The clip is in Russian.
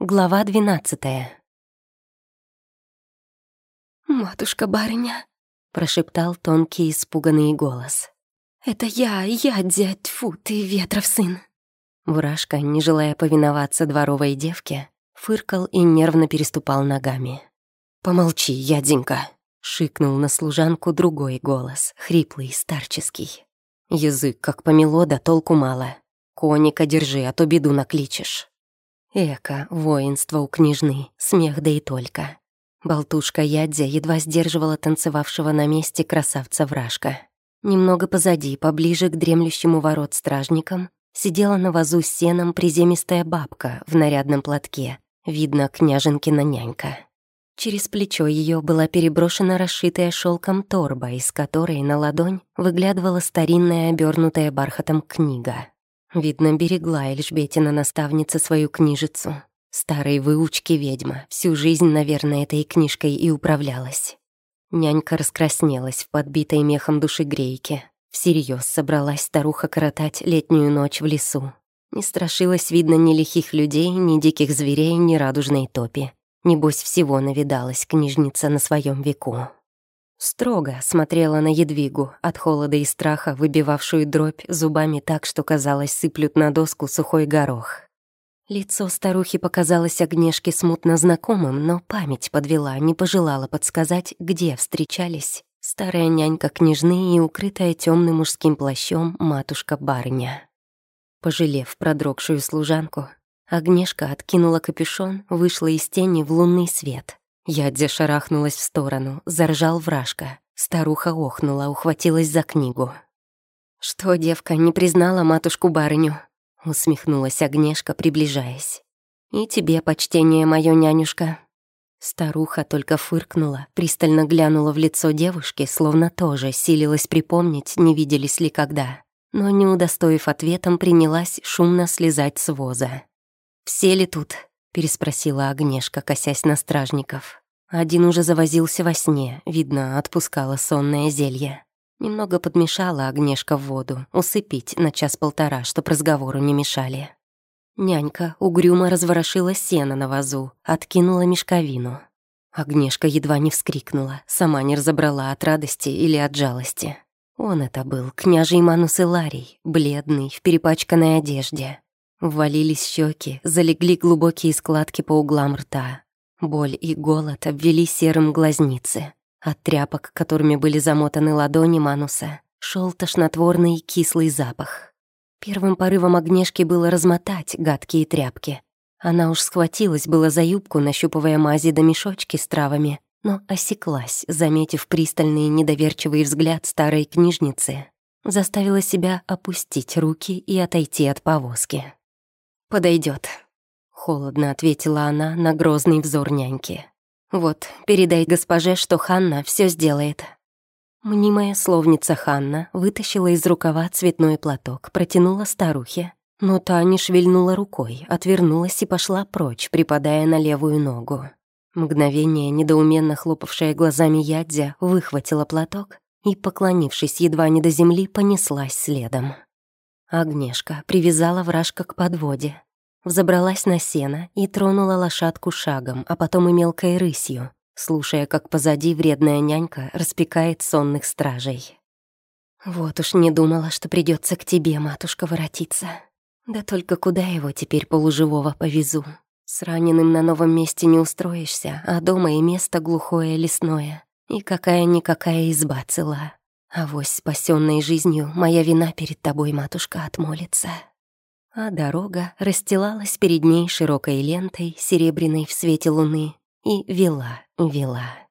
Глава двенадцатая. «Матушка-барыня», — прошептал тонкий испуганный голос. «Это я, я, дядь, фу, ты ветров сын». Вражка, не желая повиноваться дворовой девке, фыркал и нервно переступал ногами. «Помолчи, яденька», — шикнул на служанку другой голос, хриплый, старческий. «Язык как помело, да толку мало. Коника держи, а то беду накличешь». Эко, воинство у княжны, смех да и только. Болтушка Ядзя едва сдерживала танцевавшего на месте красавца-вражка. Немного позади, поближе к дремлющему ворот стражникам, сидела на вазу с сеном приземистая бабка в нарядном платке, видно, княженкина нянька. Через плечо ее была переброшена расшитая шелком торба, из которой на ладонь выглядывала старинная обернутая бархатом книга. Видно, берегла Эльжбетина наставница свою книжицу. Старой выучки ведьма, всю жизнь, наверное, этой книжкой и управлялась. Нянька раскраснелась в подбитой мехом душегрейке. Всерьез собралась старуха коротать летнюю ночь в лесу. Не страшилась, видно, ни лихих людей, ни диких зверей, ни радужной топи. Небось, всего навидалась книжница на своем веку. Строго смотрела на Едвигу, от холода и страха выбивавшую дробь зубами так, что, казалось, сыплют на доску сухой горох. Лицо старухи показалось Огнешке смутно знакомым, но память подвела, не пожелала подсказать, где встречались старая нянька княжны и укрытая темным мужским плащом матушка-барыня. Пожалев продрогшую служанку, Огнешка откинула капюшон, вышла из тени в лунный свет. Ядзя шарахнулась в сторону, заржал вражка. Старуха охнула, ухватилась за книгу. «Что, девка, не признала матушку-барыню?» Усмехнулась Огнешка, приближаясь. «И тебе почтение, моё нянюшка». Старуха только фыркнула, пристально глянула в лицо девушки, словно тоже силилась припомнить, не виделись ли когда. Но, не удостоив ответом, принялась шумно слезать с воза. «Все ли тут?» переспросила Агнешка, косясь на стражников. Один уже завозился во сне, видно, отпускала сонное зелье. Немного подмешала Агнешка в воду, усыпить на час-полтора, чтоб разговору не мешали. Нянька угрюмо разворошила сено на вазу, откинула мешковину. Агнешка едва не вскрикнула, сама не разобрала от радости или от жалости. Он это был, княжий Манус Иларий, бледный, в перепачканной одежде. Ввалились щеки, залегли глубокие складки по углам рта. Боль и голод обвели серым глазницы. От тряпок, которыми были замотаны ладони Мануса, шел тошнотворный кислый запах. Первым порывом огнешки было размотать гадкие тряпки. Она уж схватилась было за юбку, нащупывая мази до мешочки с травами, но осеклась, заметив пристальный недоверчивый взгляд старой книжницы. Заставила себя опустить руки и отойти от повозки подойдет. Холодно ответила она на грозный взор няньки. «Вот, передай госпоже, что Ханна все сделает». Мнимая словница Ханна вытащила из рукава цветной платок, протянула старухе, но та не шевельнула рукой, отвернулась и пошла прочь, припадая на левую ногу. Мгновение, недоуменно хлопавшая глазами Ядзя, выхватила платок и, поклонившись едва не до земли, понеслась следом. Агнешка привязала вражка к подводе, взобралась на сено и тронула лошадку шагом, а потом и мелкой рысью, слушая, как позади вредная нянька распекает сонных стражей. «Вот уж не думала, что придется к тебе, матушка, воротиться. Да только куда его теперь полуживого повезу? С раненым на новом месте не устроишься, а дома и место глухое лесное, и какая-никакая изба цела». Авось спасенной жизнью моя вина перед тобой, матушка, отмолится. А дорога расстилалась перед ней широкой лентой, серебряной в свете луны, и вела, вела.